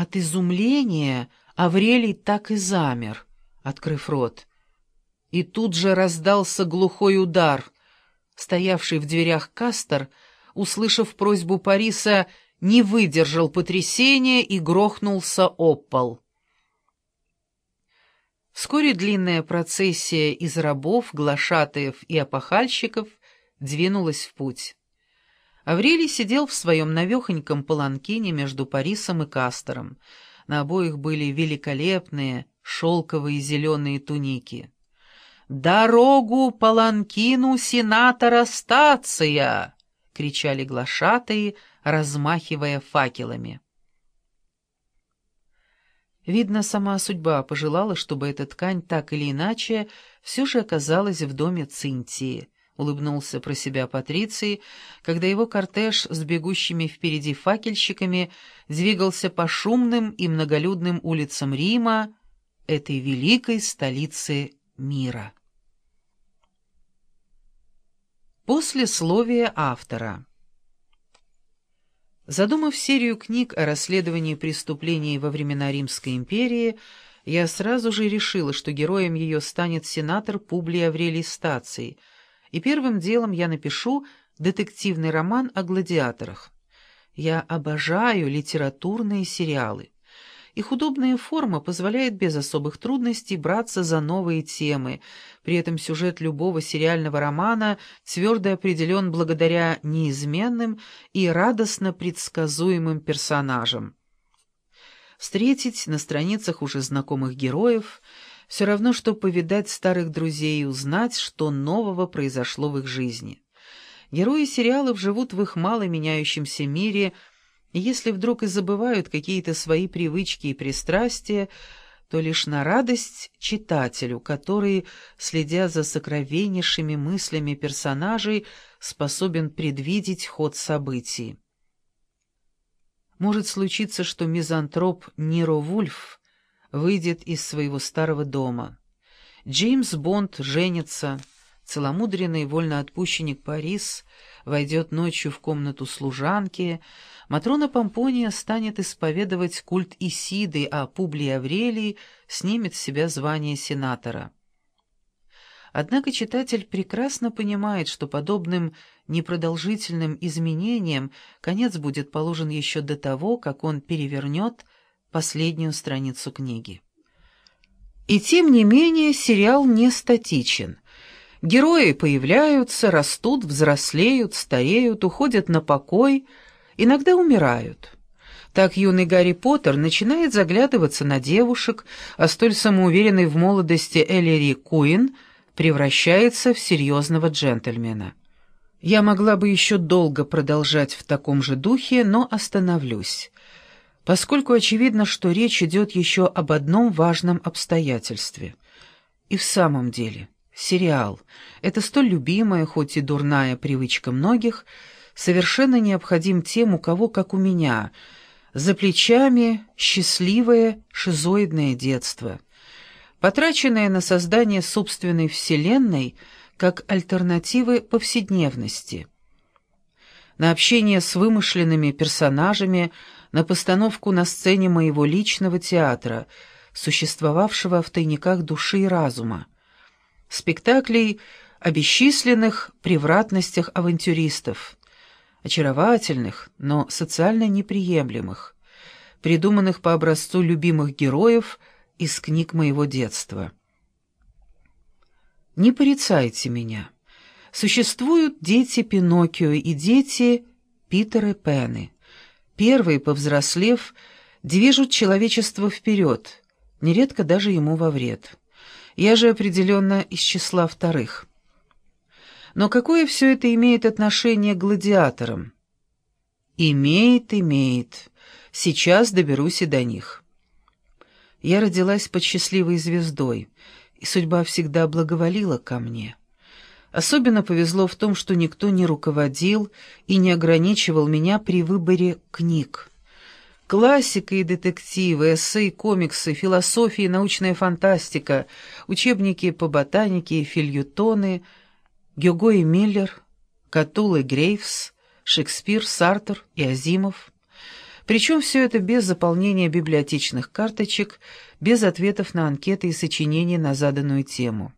От изумления Аврелий так и замер, открыв рот. И тут же раздался глухой удар. Стоявший в дверях Кастер, услышав просьбу Париса, не выдержал потрясения и грохнулся об пол. Вскоре длинная процессия из рабов, глашатаев и опахальщиков двинулась в путь. Аврелий сидел в своем навехоньком паланкине между Парисом и Кастером. На обоих были великолепные шелковые зеленые туники. «Дорогу паланкину сенатора Стация!» — кричали глашатые, размахивая факелами. Видно, сама судьба пожелала, чтобы эта ткань так или иначе все же оказалась в доме Цинтии, улыбнулся про себя Патриций, когда его кортеж с бегущими впереди факельщиками двигался по шумным и многолюдным улицам Рима, этой великой столицы мира. Послесловие автора Задумав серию книг о расследовании преступлений во времена Римской империи, я сразу же решила, что героем ее станет сенатор Публий Аврелий Стаций, и первым делом я напишу детективный роман о гладиаторах. Я обожаю литературные сериалы. Их удобная форма позволяет без особых трудностей браться за новые темы. При этом сюжет любого сериального романа твердо определен благодаря неизменным и радостно предсказуемым персонажам. Встретить на страницах уже знакомых героев все равно, что повидать старых друзей и узнать, что нового произошло в их жизни. Герои сериалов живут в их мало меняющемся мире – если вдруг и забывают какие-то свои привычки и пристрастия, то лишь на радость читателю, который, следя за сокровеннейшими мыслями персонажей, способен предвидеть ход событий. Может случиться, что мизантроп Ниро Вульф выйдет из своего старого дома. Джеймс Бонд женится, целомудренный вольноотпущенник Парис войдет ночью в комнату служанки, Матрона Помпония станет исповедовать культ Исиды, а Публий Аврелий снимет с себя звание сенатора. Однако читатель прекрасно понимает, что подобным непродолжительным изменениям конец будет положен еще до того, как он перевернет последнюю страницу книги. И тем не менее сериал не статичен. Герои появляются, растут, взрослеют, стареют, уходят на покой – иногда умирают. Так юный Гарри Поттер начинает заглядываться на девушек, а столь самоуверенный в молодости Эллири Куин превращается в серьезного джентльмена. Я могла бы еще долго продолжать в таком же духе, но остановлюсь, поскольку очевидно, что речь идет еще об одном важном обстоятельстве. И в самом деле, сериал — это столь любимая, хоть и дурная привычка многих — совершенно необходим тем, у кого, как у меня, за плечами счастливое шизоидное детство, потраченное на создание собственной вселенной как альтернативы повседневности, на общение с вымышленными персонажами, на постановку на сцене моего личного театра, существовавшего в тайниках души и разума, спектаклей о бесчисленных превратностях авантюристов, очаровательных, но социально неприемлемых, придуманных по образцу любимых героев из книг моего детства. Не порицайте меня. Существуют дети Пиноккио и дети Питера Пены. Первые, повзрослев, движут человечество вперед, нередко даже ему во вред. Я же определенно из числа вторых. Но какое все это имеет отношение к гладиаторам? Имеет, имеет. Сейчас доберусь и до них. Я родилась под счастливой звездой, и судьба всегда благоволила ко мне. Особенно повезло в том, что никто не руководил и не ограничивал меня при выборе книг. Классика и детективы, эссе комиксы, философия и научная фантастика, учебники по ботанике и фильютоны — Гюго и Миллер, Катул и Грейвс, Шекспир, Сартер и Азимов. Причем все это без заполнения библиотечных карточек, без ответов на анкеты и сочинений на заданную тему.